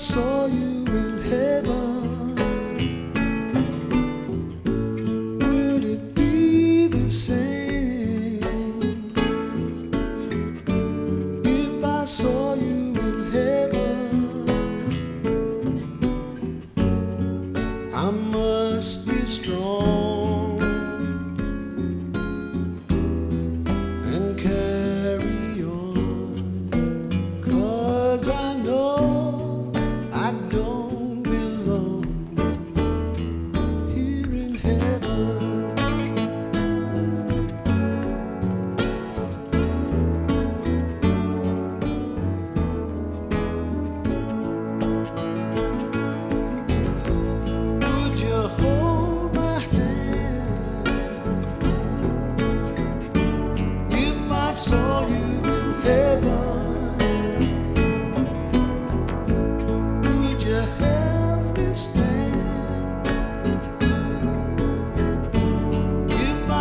sou.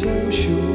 so sure.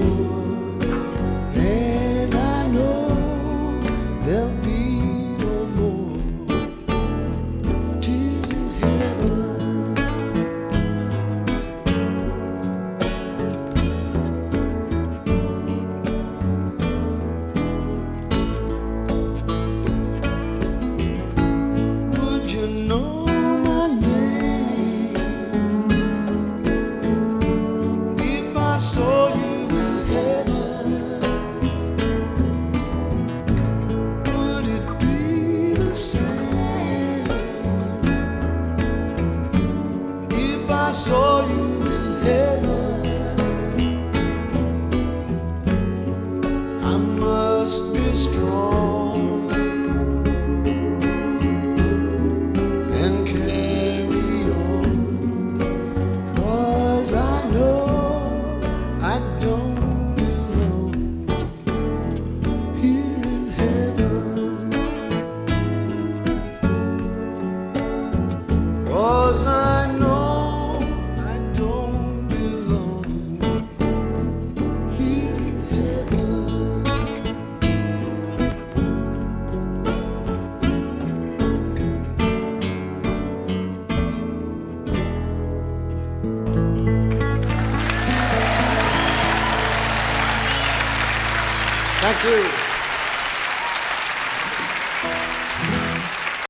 I saw you in heaven, I must be strong. Thank you.